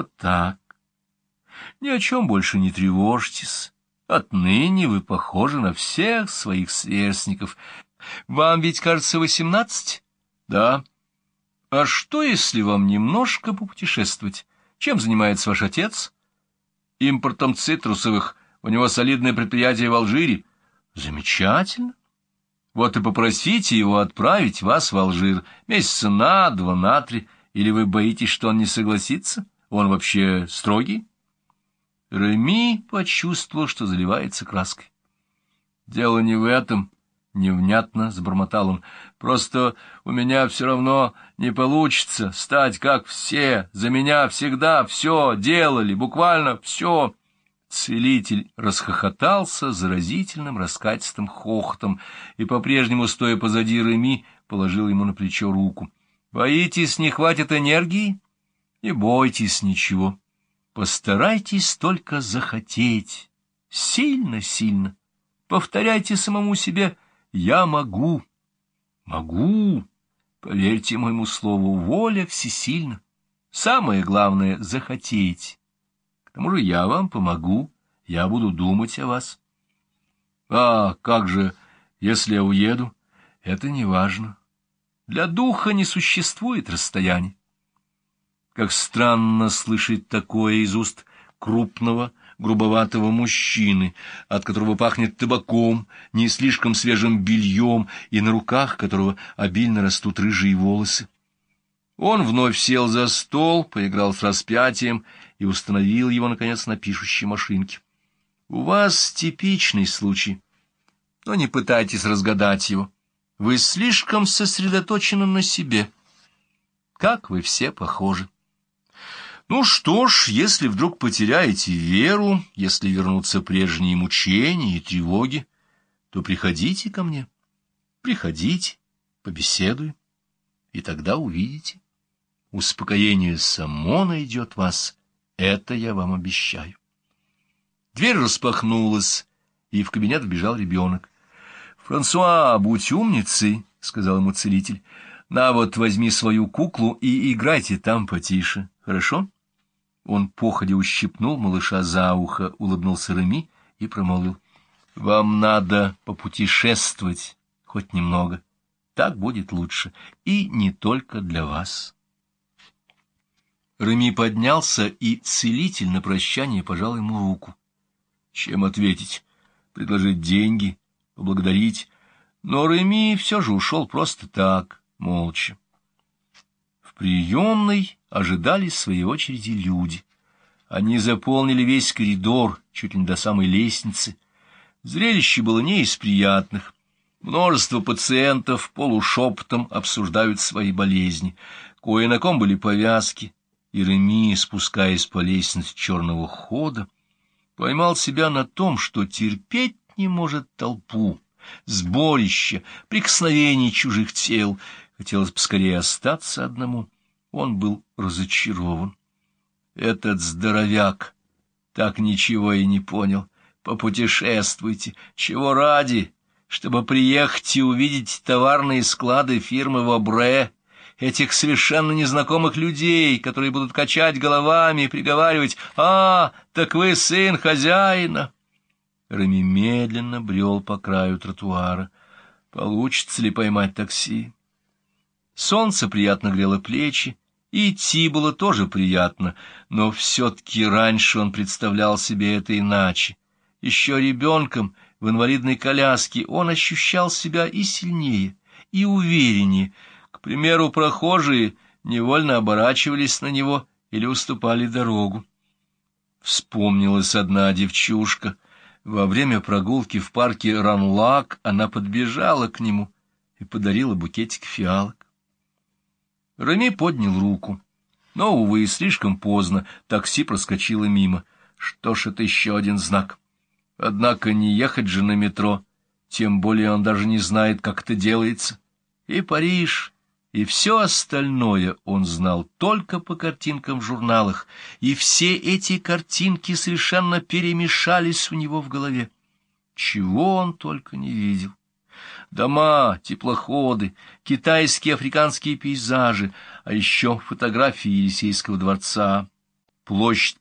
Вот так. Ни о чем больше не тревожьтесь. Отныне вы похожи на всех своих сверстников. Вам ведь, кажется, восемнадцать? Да. А что, если вам немножко попутешествовать? Чем занимается ваш отец? Импортом цитрусовых. У него солидное предприятие в Алжире. Замечательно. Вот и попросите его отправить вас в Алжир месяца на два, на три. Или вы боитесь, что он не согласится? Он вообще строгий? Реми почувствовал, что заливается краской. Дело не в этом, невнятно забормотал он. Просто у меня все равно не получится стать как все. За меня всегда все делали, буквально все. Целитель расхохотался заразительным раскатистым хохотом и, по-прежнему стоя позади Реми, положил ему на плечо руку. — Боитесь, не хватит энергии? Не бойтесь ничего. Постарайтесь только захотеть. Сильно-сильно. Повторяйте самому себе «Я могу». Могу. Поверьте моему слову, воля всесильна. Самое главное — захотеть. К тому же я вам помогу, я буду думать о вас. А как же, если я уеду? Это не важно. Для духа не существует расстояний. Как странно слышать такое из уст крупного, грубоватого мужчины, от которого пахнет табаком, не слишком свежим бельем и на руках которого обильно растут рыжие волосы. Он вновь сел за стол, поиграл с распятием и установил его, наконец, на пишущей машинке. У вас типичный случай, но не пытайтесь разгадать его. Вы слишком сосредоточены на себе. Как вы все похожи. Ну что ж, если вдруг потеряете веру, если вернутся прежние мучения и тревоги, то приходите ко мне. Приходите, побеседуем, и тогда увидите. Успокоение само найдет вас, это я вам обещаю. Дверь распахнулась, и в кабинет вбежал ребенок. — Франсуа, будь умницей, — сказал ему целитель. — На вот возьми свою куклу и играйте там потише, хорошо? Он походя ущипнул малыша за ухо, улыбнулся Реми и промолвил. — Вам надо попутешествовать хоть немного. Так будет лучше, и не только для вас. Реми поднялся, и целитель на прощание пожал ему руку. Чем ответить? Предложить деньги? Поблагодарить? Но Реми все же ушел просто так, молча. В приемной ожидали своей очереди люди. Они заполнили весь коридор, чуть ли не до самой лестницы. Зрелище было не из приятных. Множество пациентов полушепотом обсуждают свои болезни. Кое на ком были повязки, и Реми, спускаясь по лестнице черного хода, поймал себя на том, что терпеть не может толпу, сборище, прикосновение чужих тел. Хотелось бы скорее остаться одному. Он был разочарован. Этот здоровяк так ничего и не понял. Попутешествуйте. Чего ради? Чтобы приехать и увидеть товарные склады фирмы Вобре, этих совершенно незнакомых людей, которые будут качать головами и приговаривать «А, так вы сын хозяина!» Рами медленно брел по краю тротуара. Получится ли поймать такси? Солнце приятно грело плечи, и идти было тоже приятно, но все-таки раньше он представлял себе это иначе. Еще ребенком в инвалидной коляске он ощущал себя и сильнее, и увереннее, к примеру, прохожие невольно оборачивались на него или уступали дорогу. Вспомнилась одна девчушка. Во время прогулки в парке Ранлак она подбежала к нему и подарила букетик фиалок. Рами поднял руку. Но, увы, слишком поздно, такси проскочило мимо. Что ж, это еще один знак. Однако не ехать же на метро, тем более он даже не знает, как это делается. И Париж, и все остальное он знал только по картинкам в журналах, и все эти картинки совершенно перемешались у него в голове. Чего он только не видел. Дома, теплоходы, китайские африканские пейзажи, а еще фотографии Елисейского дворца. площадь